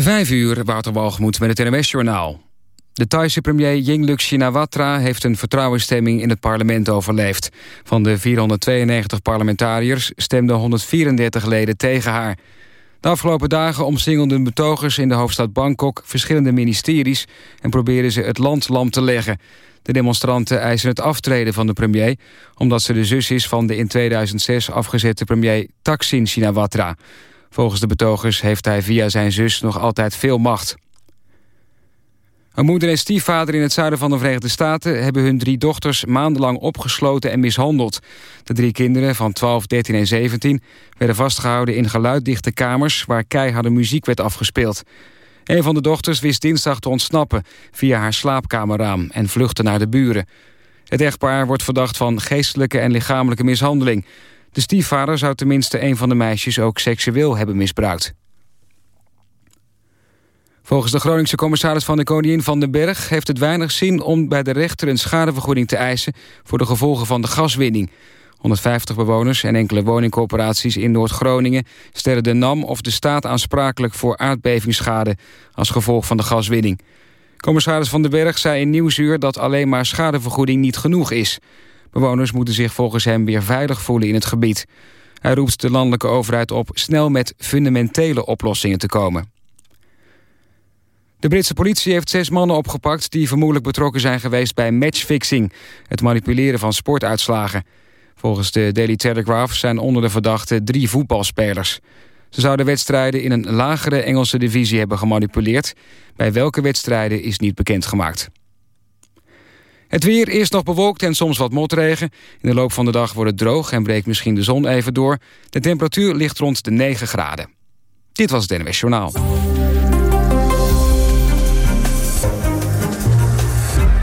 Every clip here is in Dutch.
Vijf uur, Wouter met het NMS-journaal. De Thaise premier Yingluck Shinawatra heeft een vertrouwensstemming in het parlement overleefd. Van de 492 parlementariërs stemden 134 leden tegen haar. De afgelopen dagen omsingelden betogers in de hoofdstad Bangkok... verschillende ministeries en probeerden ze het land lam te leggen. De demonstranten eisen het aftreden van de premier... omdat ze de zus is van de in 2006 afgezette premier Thaksin Shinawatra... Volgens de betogers heeft hij via zijn zus nog altijd veel macht. Een moeder en stiefvader in het zuiden van de Verenigde Staten... hebben hun drie dochters maandenlang opgesloten en mishandeld. De drie kinderen van 12, 13 en 17 werden vastgehouden in geluiddichte kamers... waar keiharde muziek werd afgespeeld. Een van de dochters wist dinsdag te ontsnappen via haar slaapkamerraam... en vluchtte naar de buren. Het echtpaar wordt verdacht van geestelijke en lichamelijke mishandeling... De stiefvader zou tenminste een van de meisjes ook seksueel hebben misbruikt. Volgens de Groningse commissaris van de Koningin van den Berg... heeft het weinig zin om bij de rechter een schadevergoeding te eisen... voor de gevolgen van de gaswinning. 150 bewoners en enkele woningcorporaties in Noord-Groningen... stellen de NAM of de staat aansprakelijk voor aardbevingsschade... als gevolg van de gaswinning. Commissaris van den Berg zei in Nieuwsuur dat alleen maar schadevergoeding niet genoeg is... Bewoners moeten zich volgens hem weer veilig voelen in het gebied. Hij roept de landelijke overheid op snel met fundamentele oplossingen te komen. De Britse politie heeft zes mannen opgepakt... die vermoedelijk betrokken zijn geweest bij matchfixing... het manipuleren van sportuitslagen. Volgens de Daily Telegraph zijn onder de verdachten drie voetbalspelers. Ze zouden wedstrijden in een lagere Engelse divisie hebben gemanipuleerd. Bij welke wedstrijden is niet bekendgemaakt. Het weer eerst nog bewolkt en soms wat motregen. In de loop van de dag wordt het droog en breekt misschien de zon even door. De temperatuur ligt rond de 9 graden. Dit was het NWS Journaal.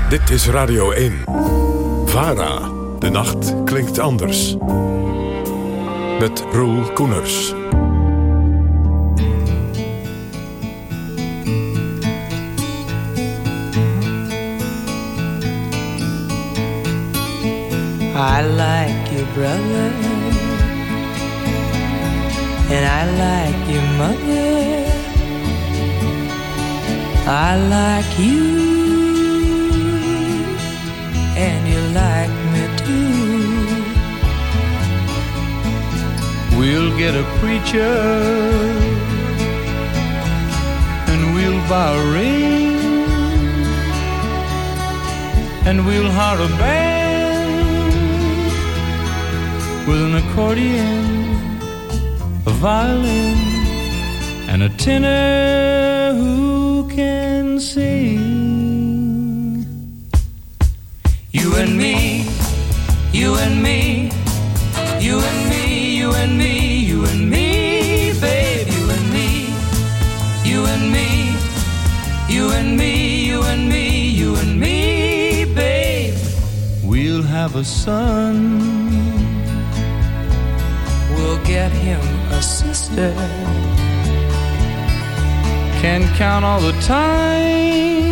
Dit is Radio 1. VARA. De nacht klinkt anders. Met Roel Koeners. I like your brother, and I like your mother. I like you, and you like me too. We'll get a preacher, and we'll buy a ring, and we'll hire a band with an accordion, a violin, and a tenor who can sing. You and me, you and me, you and me, you and me, you and me, babe, you and me, you and me, you and me, you and me, you and me, babe. We'll have a son will get him a sister. Can count all the times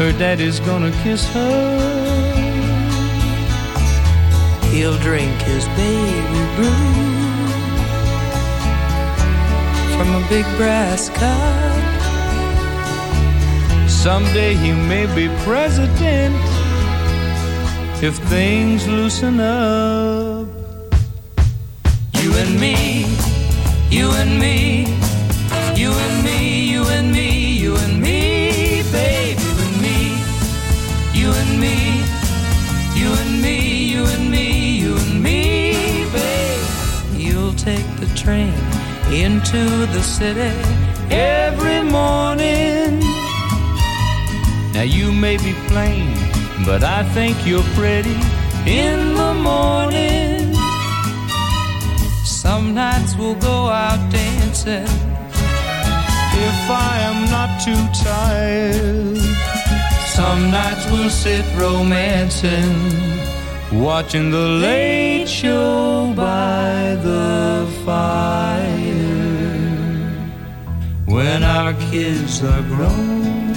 her daddy's gonna kiss her. He'll drink his baby brew from a big brass cup. Someday he may be president if things loosen up. And me, you and me, you and me, you and me, babe, you and me, you and me, you and me, you and me, you and me, babe. You'll take the train into the city every morning. Now you may be plain, but I think you're pretty in the morning. Some nights we'll go out dancing if I am not too tired. Some nights we'll sit romancing, watching the late show by the fire. When our kids are grown,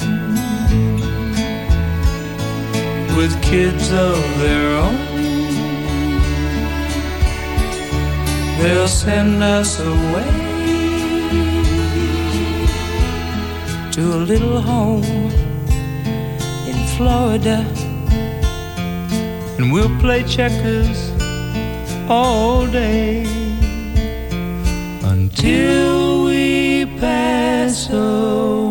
with kids of their own. They'll send us away to a little home in Florida. And we'll play checkers all day until we pass away.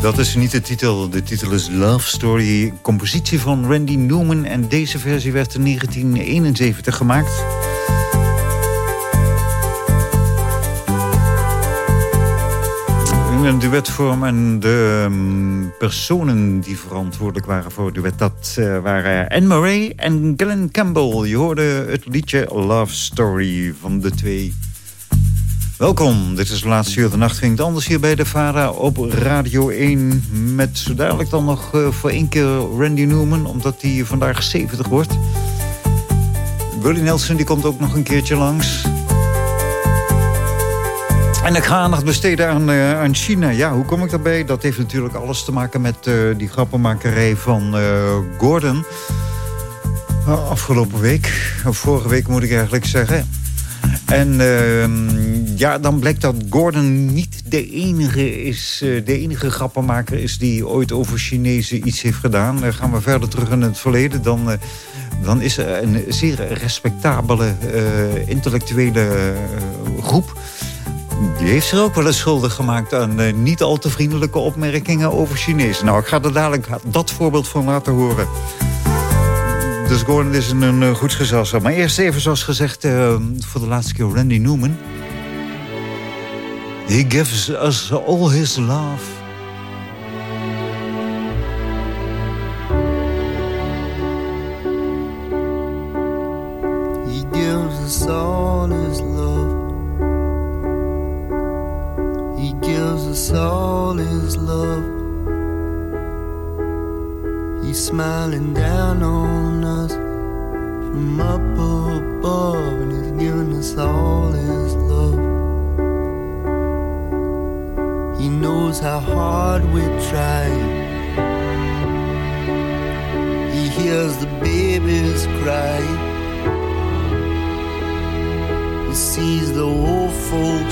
Dat is niet de titel. De titel is Love Story. Compositie van Randy Newman. En deze versie werd in 1971 gemaakt. In een duetvorm en de ehm, personen die verantwoordelijk waren voor het duet... dat eh, waren Anne Murray en Glenn Campbell. Je hoorde het liedje Love Story van de twee... Welkom, dit is de laatste uur de nacht ging het anders hier bij de VARA op Radio 1. Met zo dadelijk dan nog eh, voor één keer Randy Newman, omdat hij vandaag 70 wordt. Willie Nelson die komt ook nog een keertje langs. En ik ga aandacht besteden aan, eh, China. Ja, hoe kom ik daarbij? Dat heeft natuurlijk alles te maken met eh, die grappenmakerij van Gordon. Afgelopen week, of vorige week moet ik eigenlijk zeggen. En ehm, ja, dan blijkt dat Gordon niet de enige, is, eh, de enige grappenmaker is... die ooit over Chinezen iets heeft gedaan. Dan gaan we verder terug in het verleden. Dan, eh, dan is er een zeer respectabele eh, intellectuele eh, groep... Die heeft zich ook wel eens schuldig gemaakt aan eh, niet al te vriendelijke opmerkingen over Chinezen. Nou, ik ga er dadelijk dat voorbeeld van laten horen. Dus Gordon is een, een eh, goed gezelschap. Maar eerst even, zoals gezegd, eh, voor de laatste keer Randy Newman. He gives us all his love. He gives us all his love. He gives us all his love. He's smiling down on us from up above, and he's giving us all his love. He knows how hard we're trying. He hears the babies cry. He sees the old folks.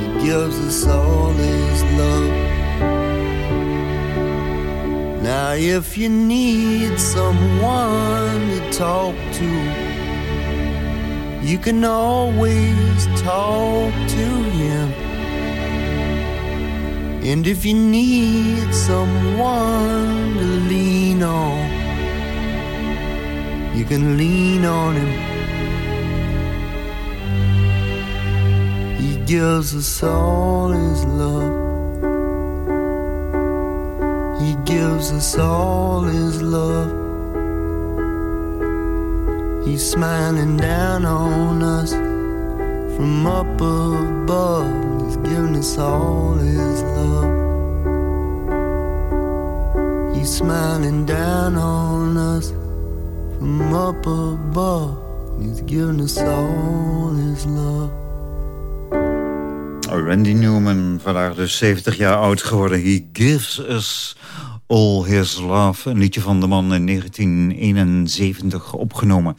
He gives us all his love. Now, if you need someone to talk to, you can always talk to him. And if you need someone to lean on, you can lean on him. He gives us all his love. Gives us all his love. He's smiling down on us from up above. He's giving us all his love. He's smiling down on us from up above. He's giving us all his love. Randy Newman, vandaag dus 70 jaar oud geworden. He gives us all his love. Een liedje van de man in 1971 opgenomen.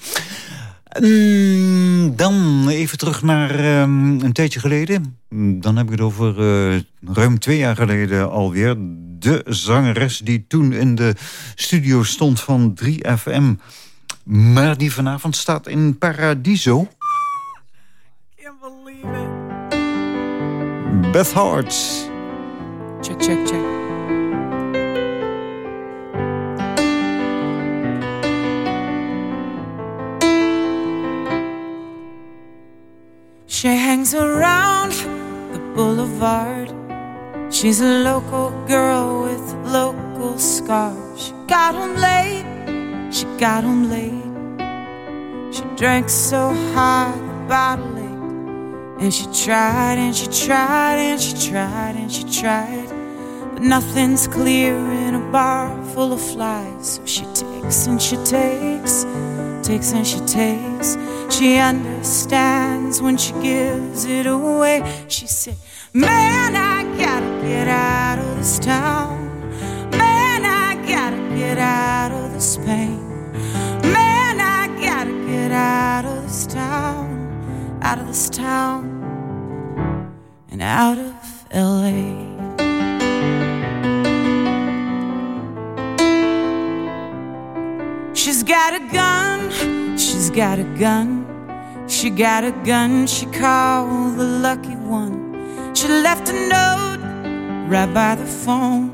En dan even terug naar um, een tijdje geleden. Dan heb ik het over uh, ruim twee jaar geleden alweer. De zangeres die toen in de studio stond van 3FM. Maar die vanavond staat in Paradiso. Can't believe it. Beth Hart. Check, check, check. Boulevard. She's a local girl with local scars. She got home late, she got home late. She drank so high the bottle ached And she tried and she tried and she tried and she tried. But nothing's clear in a bar full of flies. So she takes and she takes, takes and she takes. She understands when she gives it away. She said, Man, I gotta get out of this town. Man, I gotta get out of this pain. Man, I gotta get out of this town, out of this town and out of LA. She's got a gun, she's got a gun, she got a gun, she called the lucky one. She left a note right by the phone.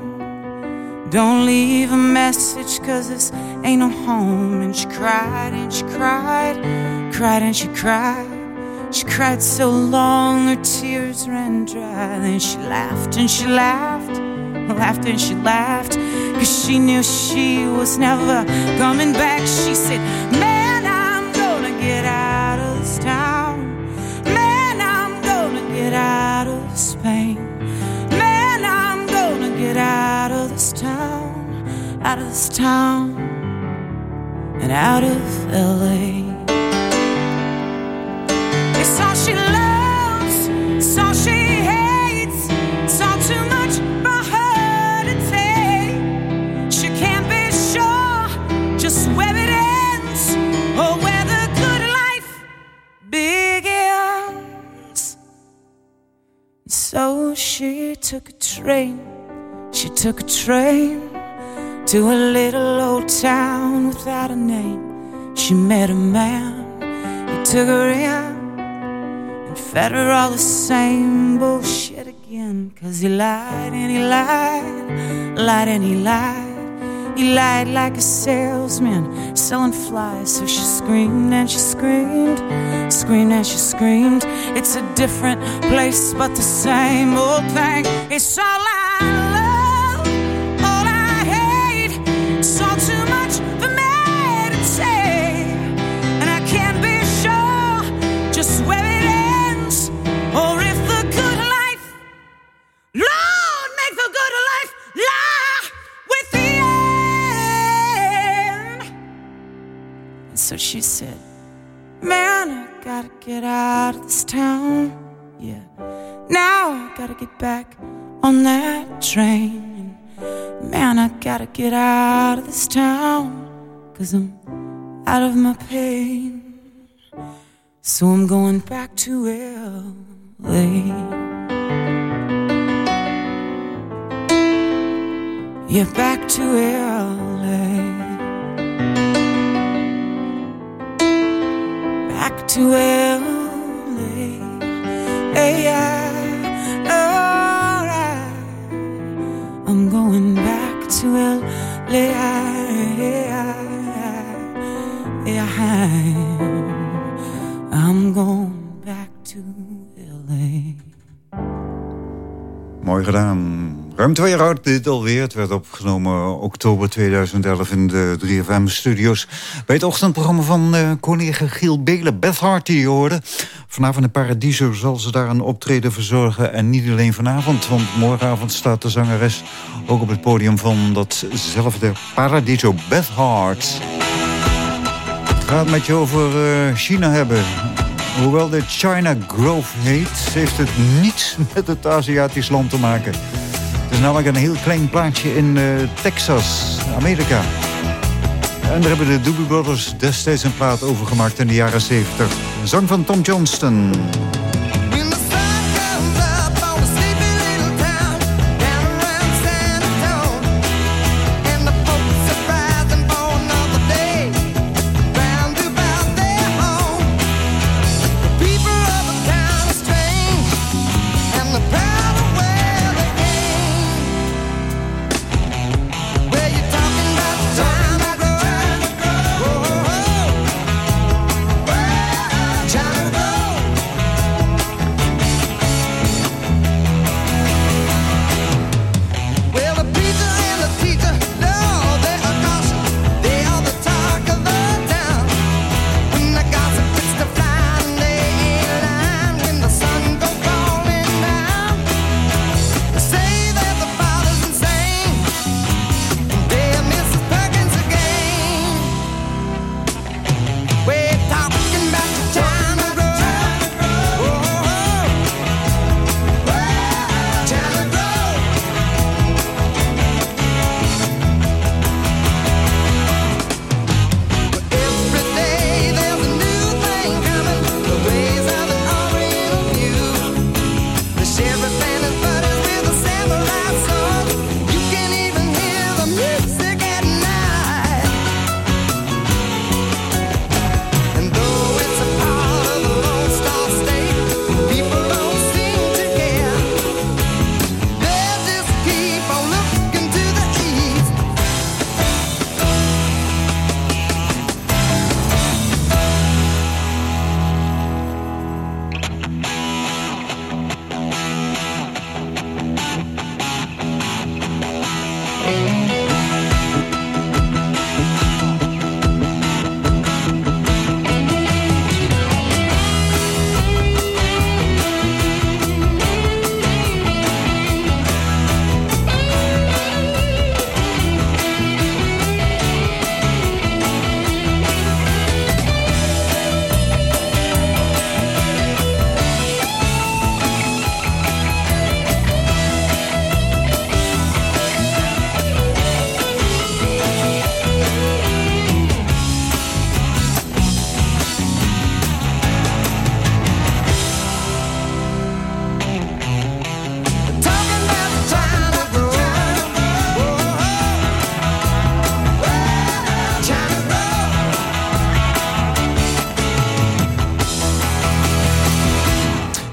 Don't leave a message, cause this ain't no home. And she cried and she cried, cried and she cried. She cried so long her tears ran dry. Then she laughed and she laughed, laughed and she laughed. Cause she knew she was never coming back. She said, out of town, and out of LA. It's all she loves, it's all she hates, it's all too much for her to take. She can't be sure just where it ends or where the good life begins. So she took a train, she took a train to a little old town without a name. She met a man, he took her in and fed her all the same bullshit again. Cause he lied and he lied, lied and he lied. He lied like a salesman selling flies. So she screamed and she screamed, screamed and she screamed. It's a different place, but the same old thing. It's all I so she said, Man, I gotta get out of this town. Yeah, now I gotta get back on that train. And man, I gotta get out of this town. Cause I'm out of my pain. So I'm going back to LA. Yeah, back to LA. To LA. Hey, yeah, alright. I'm going back to LA. I'm going back to LA. Mooi gedaan. Ruim twee jaar oud dit alweer. Het werd opgenomen oktober 2011 in de 3FM-studio's... bij het ochtendprogramma van uh, collega Giel Belen. Beth Hart die je hoorde. Vanavond in Paradiso zal ze daar een optreden verzorgen. En niet alleen vanavond, want morgenavond staat de zangeres... ook op het podium van datzelfde Paradiso. Beth Hart. Het met je over uh, China hebben... Hoewel dit China Grove heet, heeft het niets met het Aziatisch land te maken. Het is namelijk een heel klein plaatsje in uh, Texas, Amerika. En daar hebben de Doobie Brothers destijds een plaat over gemaakt in de jaren 70. Een zang van Tom Johnston.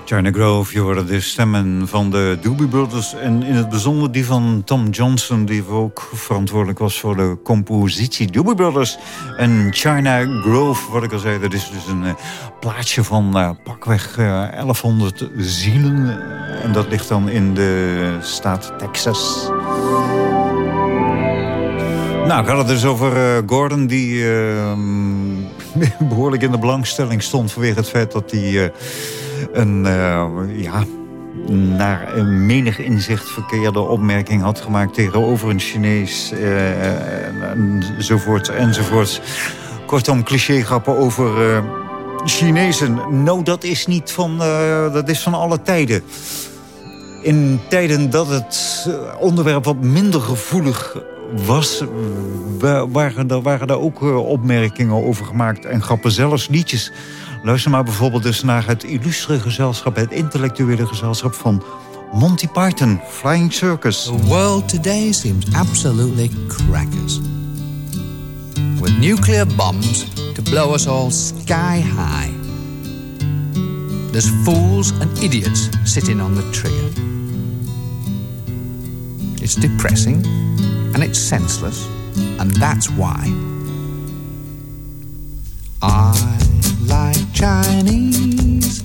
China Grove, je hoorde de stemmen van de Doobie Brothers... en in het bijzonder die van Tom Johnson... die ook verantwoordelijk was voor de compositie. Doobie Brothers... en China Grove, wat ik al zei, dat is dus een plaatsje van uh, pakweg uh, eh, 1100 zielen... en dat ligt dan in de staat Texas. Nou, ik had het dus over Gordon... die ehm, behoorlijk in de belangstelling stond... vanwege het feit dat hij een, uh, ja, naar menig inzicht verkeerde opmerking had gemaakt tegenover een Chinees uh, enzovoort enzovoort. Kortom, clichégrappen over uh, Chinezen. Nou, dat is niet van, dat is van alle tijden. In tijden dat het onderwerp wat minder gevoelig was, waren er, waren er ook opmerkingen over gemaakt en grappen, zelfs liedjes Luister maar bijvoorbeeld dus naar het illustre gezelschap... het intellectuele gezelschap van Monty Python, Flying Circus. The world today seems absolutely crackers. With nuclear bombs to blow us all sky high. There's fools and idiots sitting on the trigger. It's depressing and it's senseless, and that's why I like Chinese.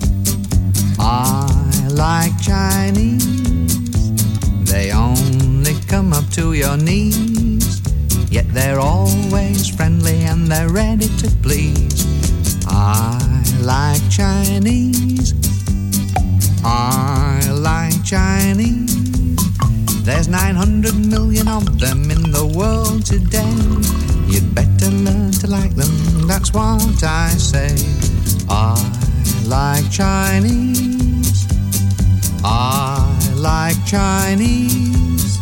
I like Chinese. They only come up to your knees. Yet they're always friendly and they're ready to please. I like Chinese. I like Chinese. There's 900 million of them in the world today. You'd better learn to like them, that's what I say. I like Chinese. I like Chinese.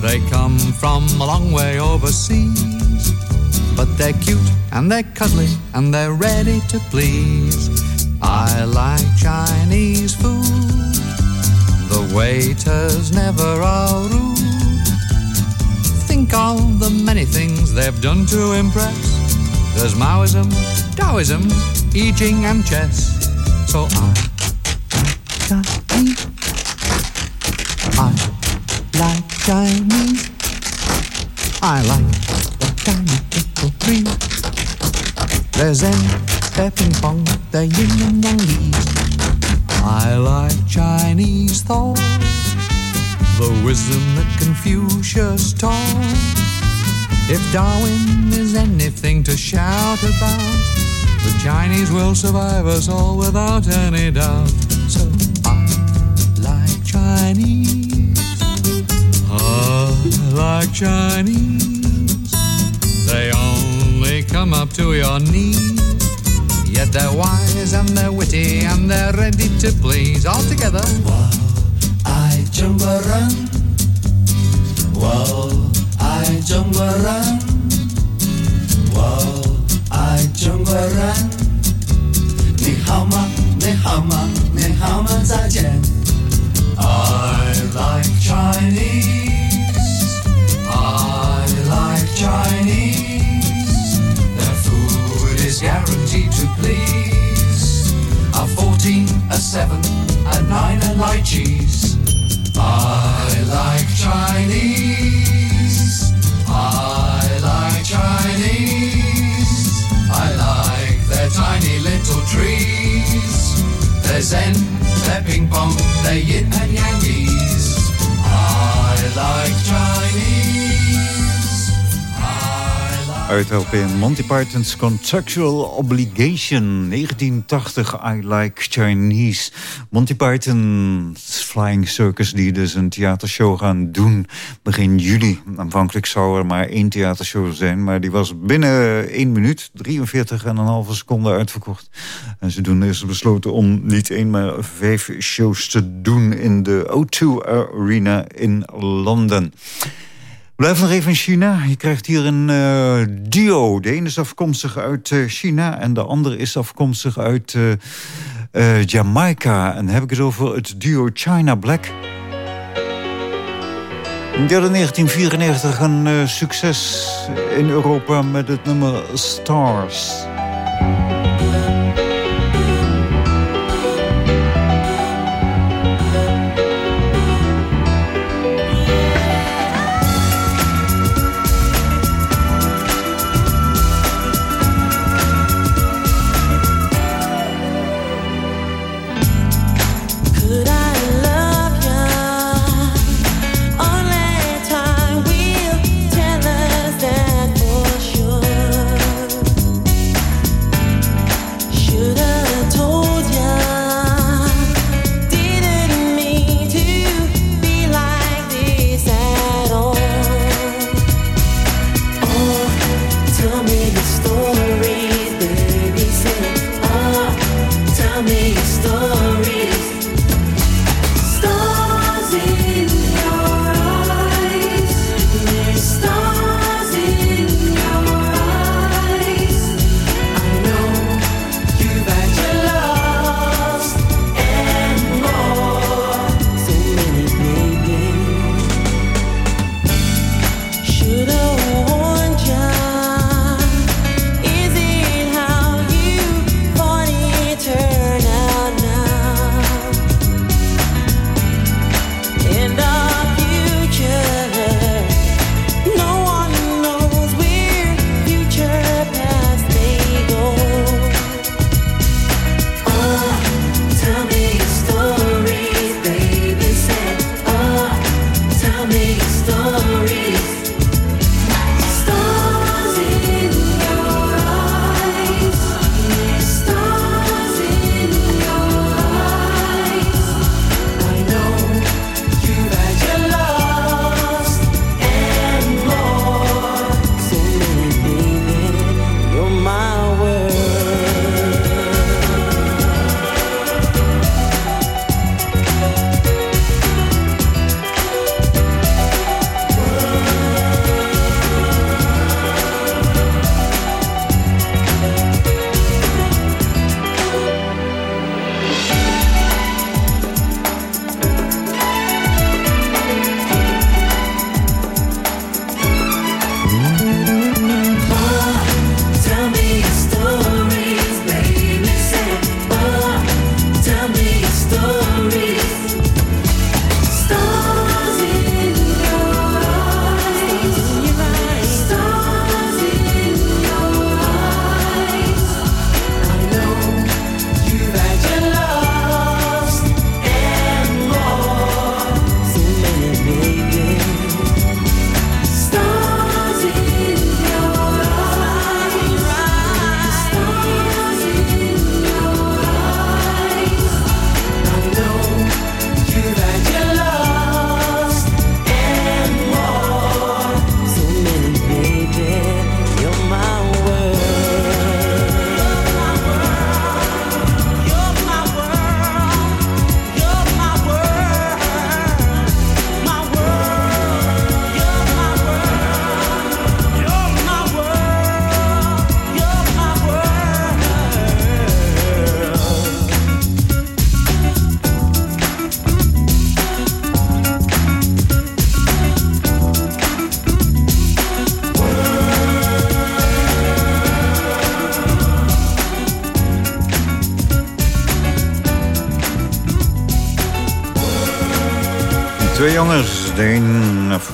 They come from a long way overseas. But they're cute and they're cuddly and they're ready to please. I like Chinese food. The waiters never are rude think of the many things they've done to impress. There's Maoism, Taoism, I Ching, and chess. So I Chinese. I like Chinese. I like the Chinese little tree. There's Zen, their ping pong, their yin and yang. I like Chinese thought the wisdom that Confucius taught. If Darwin is anything to shout about, the Chinese will survive us all without any doubt. So I like Chinese. I like Chinese. They only come up to your knees. Yet they're wise and they're witty and they're ready to please. All together. Wow I jumpa run Wow I jumpa run Wow I jumpa run 你好吗？你好吗？你好吗？再见。I like Chinese. I like Chinese. Their food is guaranteed to please. A fourteen, a seven, a nine, and light cheese. Zen, their ping pong, their yin and yangies. I like Chinese. Uit LP Monty Python's Contractual Obligation 1980 I Like Chinese. Monty Python's Flying Circus die dus een theatershow gaan doen begin juli. Aanvankelijk zou er maar één theatershow zijn, maar die was binnen 1 minuut, 43 en een halve seconde uitverkocht. En ze doen dus besloten om niet één, maar vijf shows te doen in de O2 Arena in Londen. Blijf nog even in China. Je krijgt hier een duo. De ene is afkomstig uit uh, China en de andere is afkomstig uit uh, Jamaica. En dan heb ik het over het duo China Black. In 1994 een succes in Europa met het nummer Stars.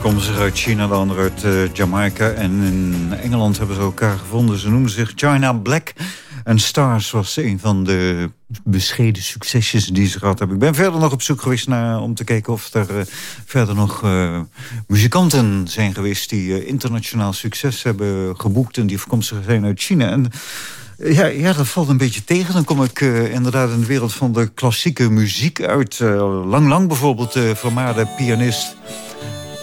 Afkomstig uit China, de ander uit uh, Jamaica. En in Engeland hebben ze elkaar gevonden. Ze noemen zich China Black. En Stars was een van de bescheiden succesjes die ze gehad hebben. Ik ben verder nog op zoek geweest naar, om te kijken of er uh, verder nog uh, muzikanten zijn geweest... die internationaal succes hebben geboekt en die afkomstig zijn uit China. En ja, ja, dat valt een beetje tegen. Dan kom ik inderdaad in de wereld van de klassieke muziek uit. Lang Lang bijvoorbeeld, de vermaarde pianist.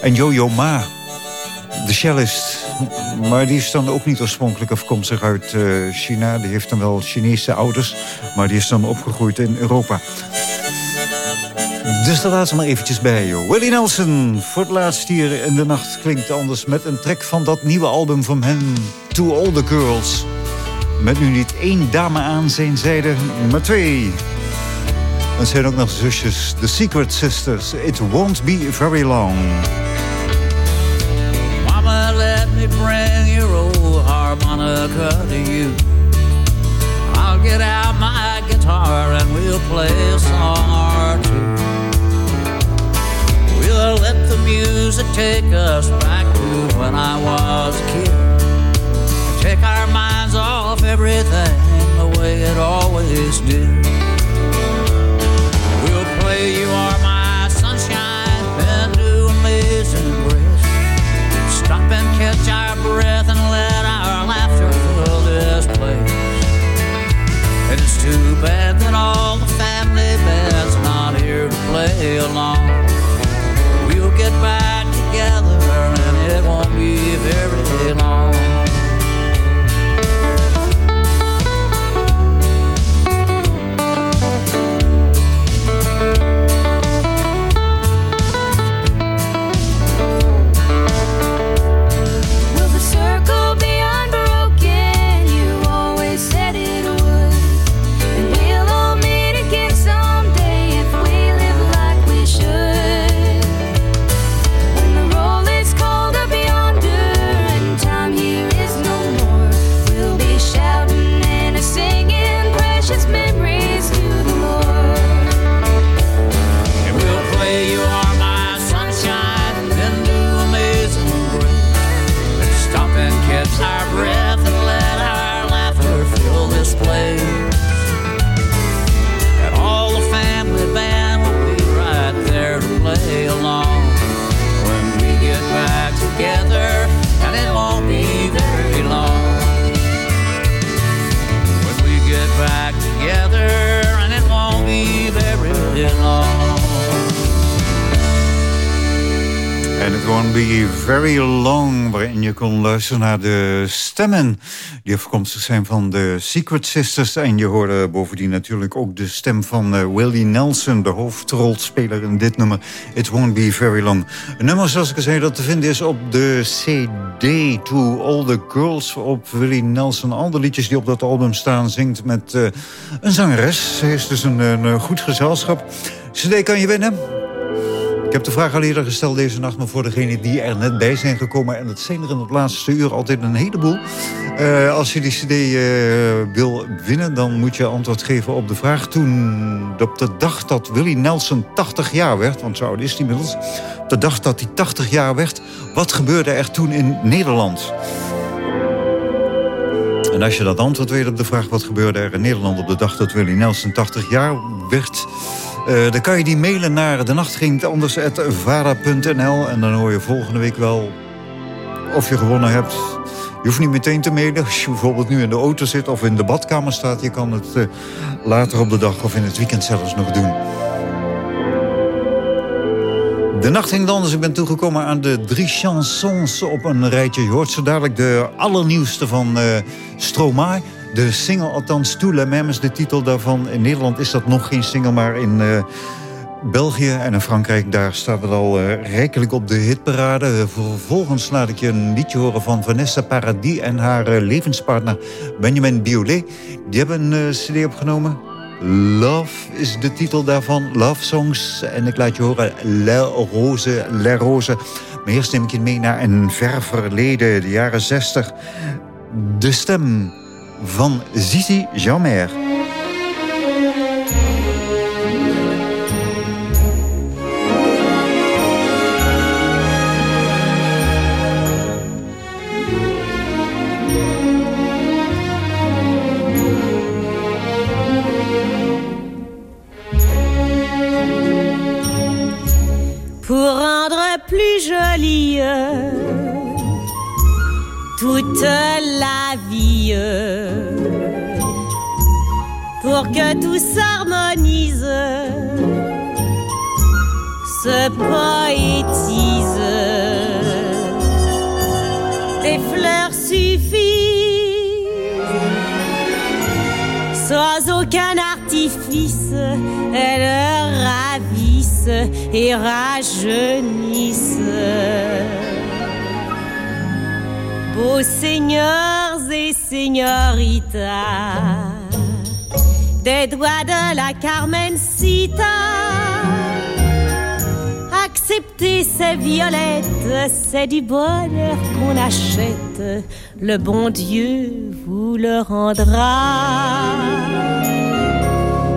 En Yo-Yo Ma, de cellist. Maar die is dan ook niet oorspronkelijk afkomstig uit China. Die heeft dan wel Chinese ouders. Maar die is dan opgegroeid in Europa. Dus daar laat ze maar eventjes bij, joh. Willie Nelson, voor het laatst hier in de nacht klinkt anders... met een track van dat nieuwe album van hen, To All The Girls... Met nu niet één dame aan zijn zijde, maar twee. Er zijn ook nog zusjes, The Secret Sisters. It won't be very long. Bring your old harmonica to you. I'll get out my guitar and we'll play a song or two. We'll let the music take us back to when I was a kid. take our minds off everything the way it always did. We'll play You Are My too bad that all the family band's not here to play along. We'll get back together and it won't be very long. Naar de stemmen... die afkomstig zijn van de Secret Sisters. En je hoorde bovendien natuurlijk ook de stem van uh, Willie Nelson... de hoofdrolspeler in dit nummer, It Won't Be Very Long. Een nummer, zoals ik zei, dat te vinden is op de CD... To All The Girls op Willie Nelson. Al de liedjes die op dat album staan zingt met uh, een zangeres. Ze is dus een, een goed gezelschap. CD kan je winnen... Ik heb de vraag al eerder gesteld deze nacht... maar voor degenen die er net bij zijn gekomen... en dat zijn er in het laatste uur altijd een heleboel... Uh, als je die cd uh, wil winnen, dan moet je antwoord geven op de vraag... toen op de dag dat Willie Nelson 80 jaar werd... want zo oud is hij inmiddels... op de dag dat hij 80 jaar werd... wat gebeurde er toen in Nederland? En als je dat antwoord weet op de vraag... wat gebeurde er in Nederland op de dag dat Willie Nelson 80 jaar werd... Uh, dan kan je die mailen naar de nacht ging anders@vara.nl en dan hoor je volgende week wel of je gewonnen hebt. Je hoeft niet meteen te mailen. Als je bijvoorbeeld nu in de auto zit of in de badkamer staat... je kan het uh, later op de dag of in het weekend zelfs nog doen. De nacht ging anders. Ik ben toegekomen aan de drie chansons op een rijtje. Je hoort zo dadelijk de allernieuwste van uh, Stromae. De single, althans les Mêmes is de titel daarvan. In Nederland is dat nog geen single, maar in uh, België en in Frankrijk... daar staat het al uh, rijkelijk op de hitparade. Uh, vervolgens laat ik je een liedje horen van Vanessa Paradis... en haar levenspartner Benjamin Biolay. Die hebben een cd opgenomen. Love is de titel daarvan, Love Songs. En ik laat je horen La Rose, La Rose. Maar eerst neem ik je mee naar een ver verleden, de jaren 60. De stem van Zizi Jeanmer. Pour rendre plus jolie toute la vie. Pour que tout s'harmonise, se poétise. Des fleurs suffisent, sans aucun artifice, elles ravissent et rajeunissent beaux seigneurs et seigneuritas, des doigts de la Carmencita. Acceptez ces violettes, c'est du bonheur qu'on achète. Le bon Dieu vous le rendra.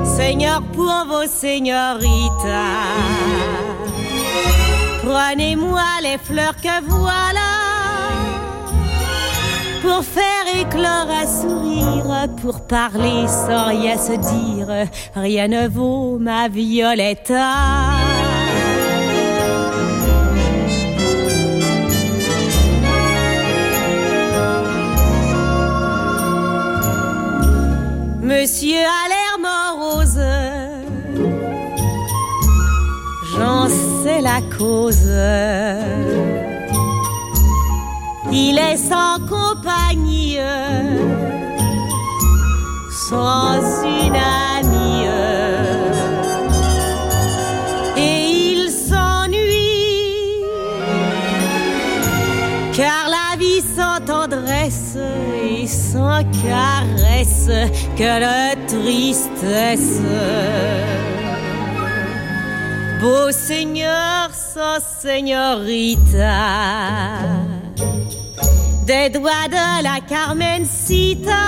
Seigneur, pour vos seigneuritas, prenez-moi les fleurs que voilà pour faire éclore un sourire, pour parler sans rien se dire, rien ne vaut ma Violetta. Monsieur a l'air morose, j'en sais la cause. Il est sans compagnie, sans une amie. Et il s'ennuie, car la vie sans tendresse et sans caresse, que de tristesse. Beau seigneur sans seigneurita des doigts de la Carmencita.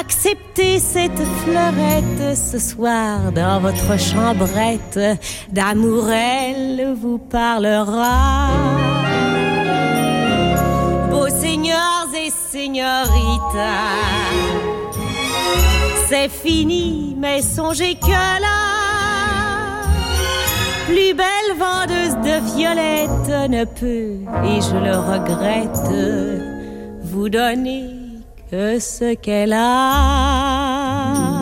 Acceptez cette fleurette ce soir dans votre chambrette. D'amour, elle vous parlera. Beaux seigneurs et seigneuritas, c'est fini, mais songez que là plus belle vendeuse de violettes ne peut, et je le regrette, vous donner que ce qu'elle a.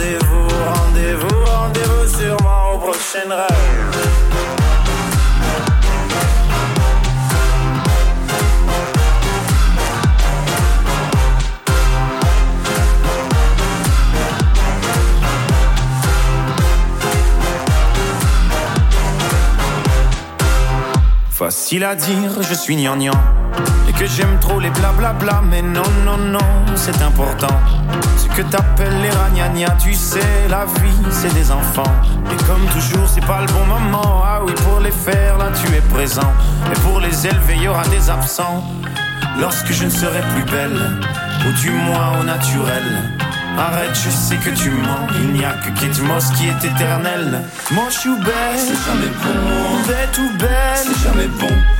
Rendez-vous, rendez-vous, rendez-vous sûrement au prochain rêve. Facile à dire, je suis gnangnan que j'aime trop les blablabla Mais non, non, non, c'est important Ce que t'appelles les ragnagnas Tu sais, la vie, c'est des enfants Et comme toujours, c'est pas le bon moment Ah oui, pour les faire, là, tu es présent Et pour les élever, y aura des absents Lorsque je ne serai plus belle Ou du moins au naturel Arrête, je sais que tu mens. Il n'y a que Kate Moss qui est éternel. Moche ou belle, c'est jamais bon. Bête ou belle, c'est jamais bon.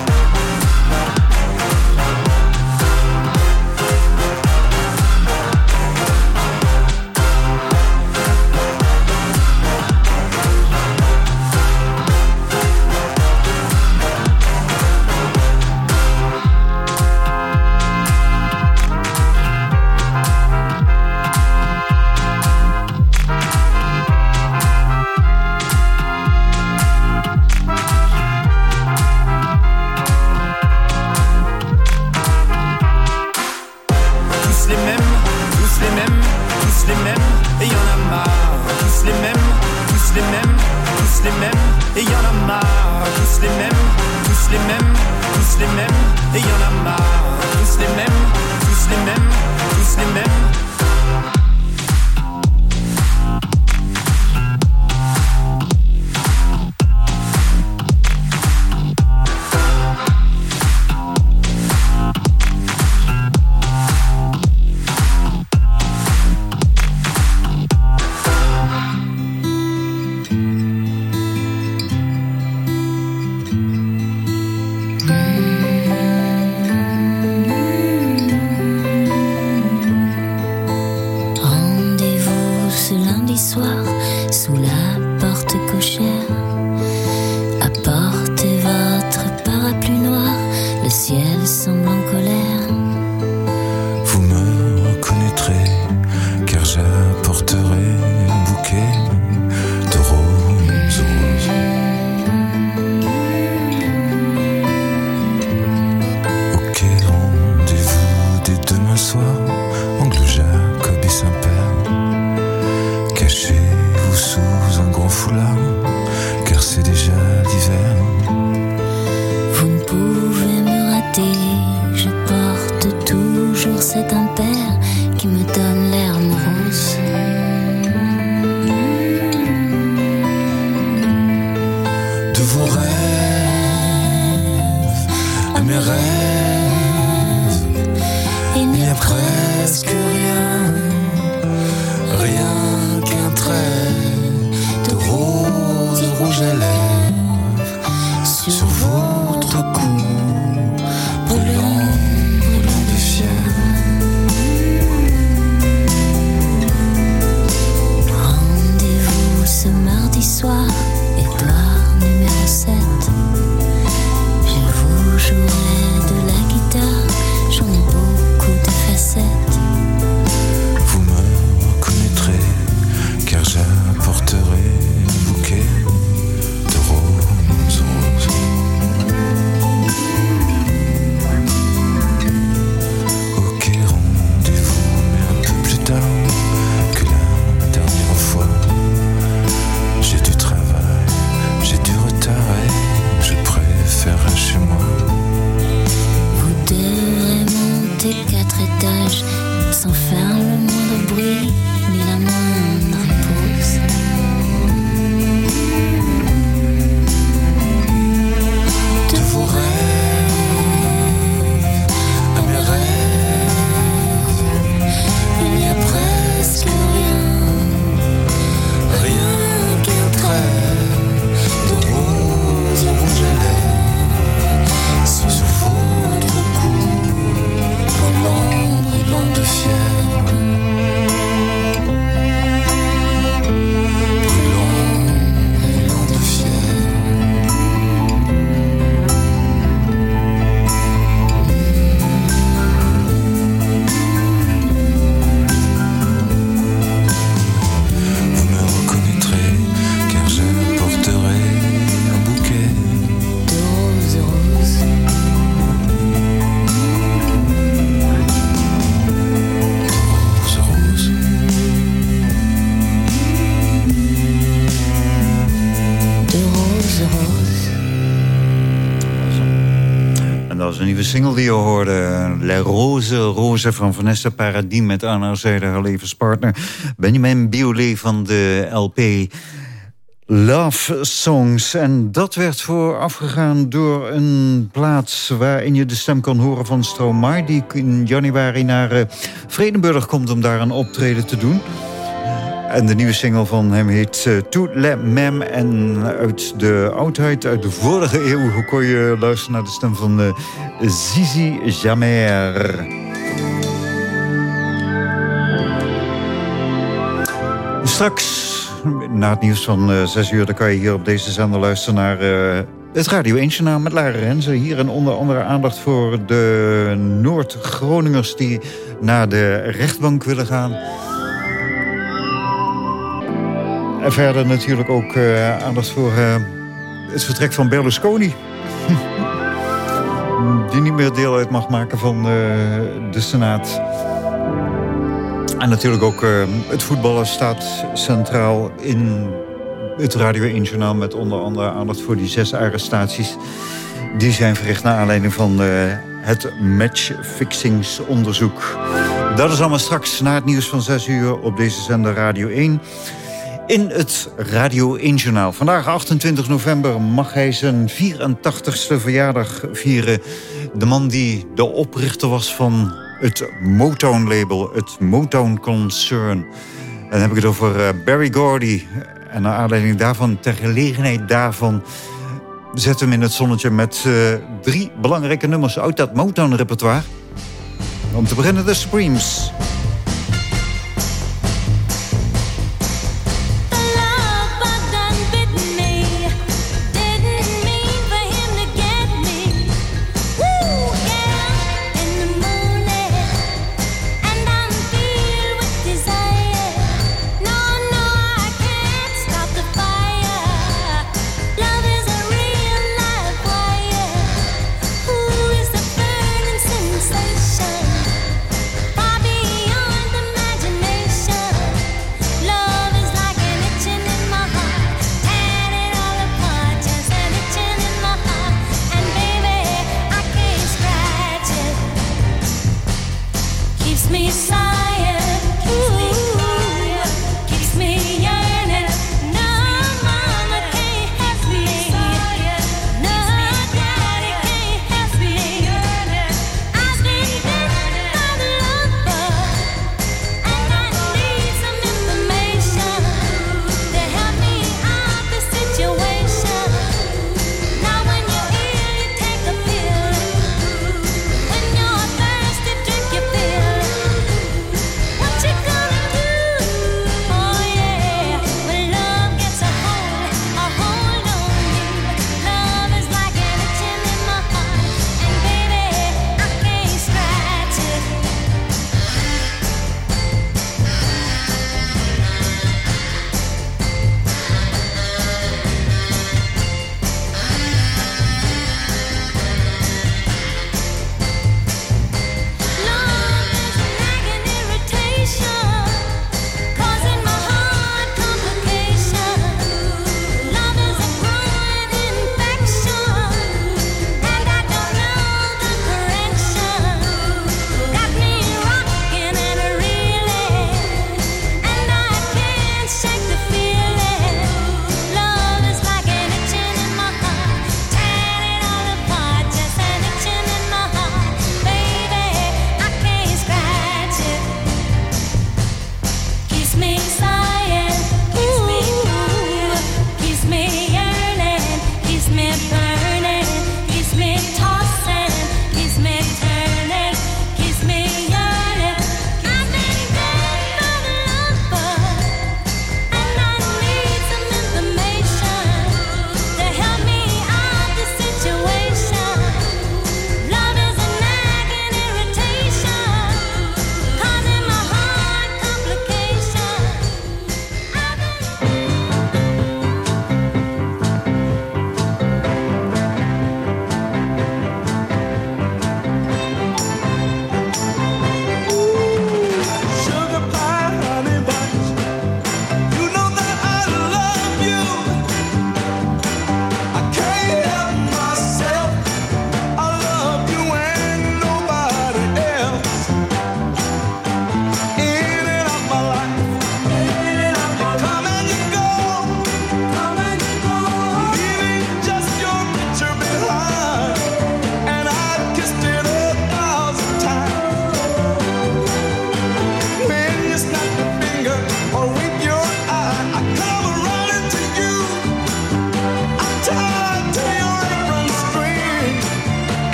Tous les mêmes, tous les mêmes, tous les mêmes, et y en a marre. Tous les mêmes, tous les mêmes, hoorde. Le Rose Rose van Vanessa Paradis met haar zijde haar levenspartner. Benjamin Biolay van de LP Love Songs. En dat werd voorafgegaan door een plaats waarin je de stem kan horen van Stromae... die in januari naar uh, Vredenburg komt om daar een optreden te doen... En de nieuwe single van hem heet uh, Tout le Mem. En uit de oudheid, uit de vorige eeuw... kon je luisteren naar de stem van uh, Zizi Jamer. Straks, na het nieuws van uh, 6 uur... dan kan je hier op deze zender luisteren naar... het Radio 1 met Lara Renze. Hier en onder andere aandacht voor de Noord-Groningers... die naar de rechtbank willen gaan... En verder natuurlijk ook uh, aandacht voor uh, het vertrek van Berlusconi. Die niet meer deel uit mag maken van uh, de Senaat. En natuurlijk ook het voetballen staat centraal in het Radio 1 Journaal... met onder andere aandacht voor die zes arrestaties... die zijn verricht naar aanleiding van het matchfixingsonderzoek. Dat is allemaal straks na het nieuws van 6 uur op deze zender Radio 1 in het Radio 1 Journaal. Vandaag 28 november mag hij zijn 84ste verjaardag vieren. De man die de oprichter was van het Motown-label, het Motown-concern. En dan heb ik het over uh, Barry Gordy. En naar aanleiding daarvan, ter gelegenheid daarvan... zetten we hem in het zonnetje met uh, drie belangrijke nummers uit dat Motown-repertoire. Om te beginnen de Supremes.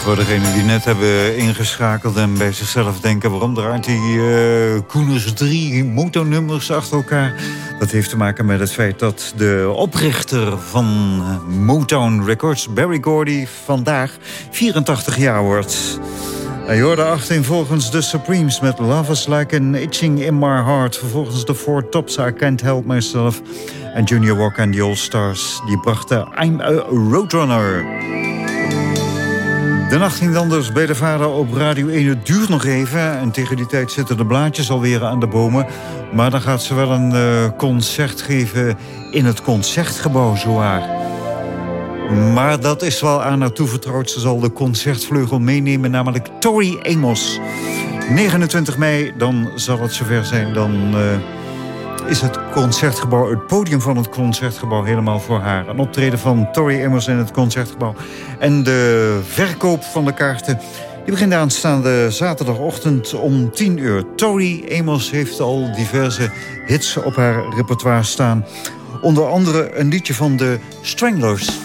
Voor degenen die net hebben ingeschakeld en bij zichzelf denken... waarom draait die uh, Koeners drie motornummers achter elkaar? Dat heeft te maken met het feit dat de oprichter van Motown Records... Barry Gordy vandaag 84 jaar wordt. Hij hoorde achterin volgens de Supremes met Love is Like an Itching in My Heart. Vervolgens de Four Tops, I Can't Help Myself. En Junior Walker en the All Stars, die brachten I'm a Roadrunner. De nacht ging dan dus bij de vader op Radio 1. Het duurt nog even en tegen die tijd zitten de blaadjes alweer aan de bomen. Maar dan gaat ze wel een uh, concert geven in het Concertgebouw, zowaar. Maar dat is wel aan haar toevertrouwd. Ze zal de concertvleugel meenemen, namelijk Tori Amos. 29 mei, dan zal het zover zijn. Dan uh, is het concertgebouw, het podium van het concertgebouw helemaal voor haar. Een optreden van Tori Amos in het concertgebouw. En de verkoop van de kaarten... Die begint aanstaande zaterdagochtend om 10 uur. Tori Amos heeft al diverse hits op haar repertoire staan. Onder andere een liedje van de Stranglers.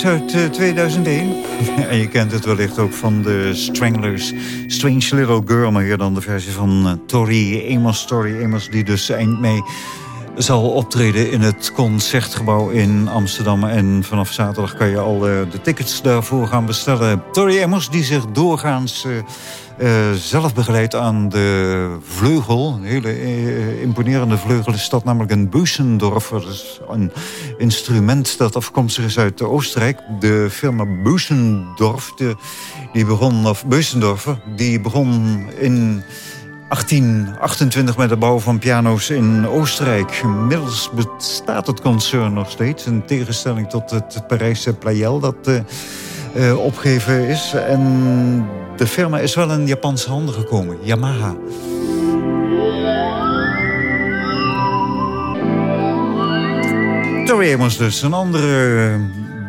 Is uit 2001. en je kent het wellicht ook van de Stranglers. Strange Little Girl, maar hier dan de versie van uh, Tori Amos. Tori Amos die dus eind mei zal optreden in het Concertgebouw in Amsterdam. En vanaf zaterdag kan je al uh, de tickets daarvoor gaan bestellen. Tori Emmers, die zich doorgaans uh, zelf begeleidt aan de vleugel. Een hele imponerende vleugel is dat namelijk een Busendorf. Dat is een instrument dat afkomstig is uit Oostenrijk. De firma Busendorf, die begon, of Beusendorfer, die begon in 1828 met de bouw van piano's in Oostenrijk. Inmiddels bestaat het concern nog steeds. In tegenstelling tot het Parijse Playel dat uh, uh, opgegeven is. En de firma is wel in Japanse handen gekomen. Yamaha. Tori Amos dus. Een andere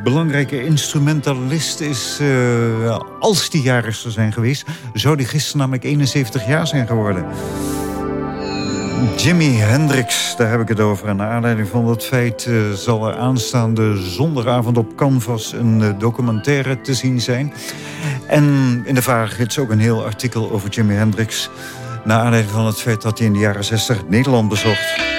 belangrijke instrumentalist is, uh, als die jarig zou zijn geweest... zou die gisteren namelijk 71 jaar zijn geworden. Jimi Hendrix, daar heb ik het over. En naar aanleiding van dat feit uh, zal er aanstaande zondagavond op Canvas... een uh, documentaire te zien zijn. En in de vraag is ook een heel artikel over Jimi Hendrix... naar aanleiding van het feit dat hij in de jaren 60 Nederland bezocht...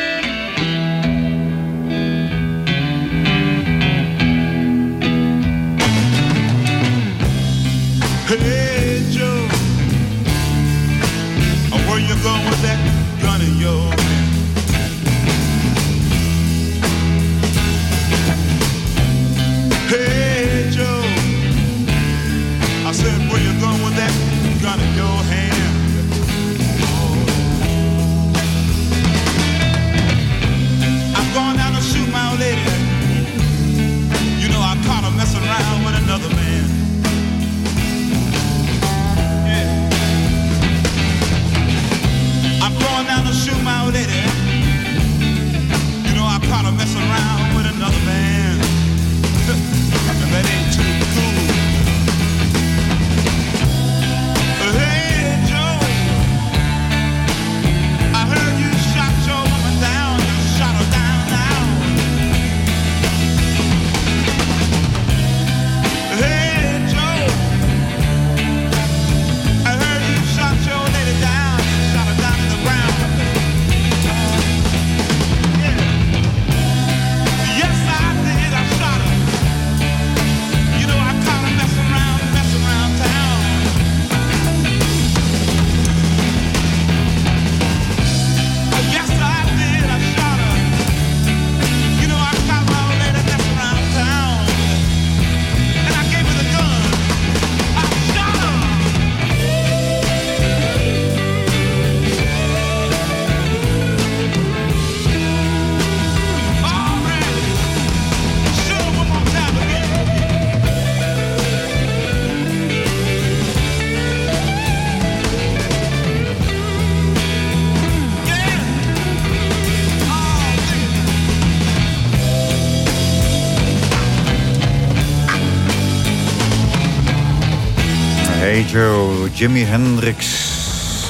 Jimi Hendrix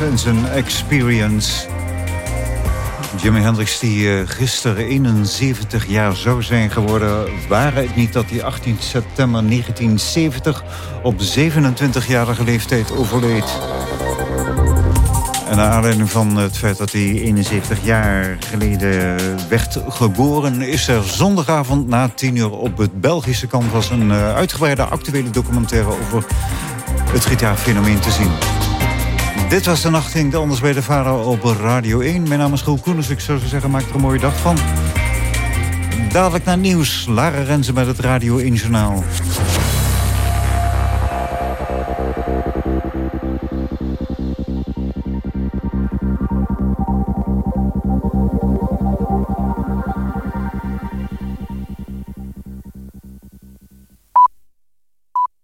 en zijn experience. Jimi Hendrix die uh, gisteren 71 jaar zou zijn geworden... waren het niet dat hij 18 september 1970 op 27-jarige leeftijd overleed. En naar aanleiding van het feit dat hij 71 jaar geleden werd geboren... is er zondagavond na 10 uur op het Belgische canvas... een uh, uitgebreide actuele documentaire over het gitaarfenomeen te zien. Dit was de nacht de anders bij de vader op Radio 1. Mijn naam is Groel Koeners. Ik zou zeggen, maak er een mooie dag van. Dadelijk naar nieuws. Lara Renze met het Radio 1 Journaal.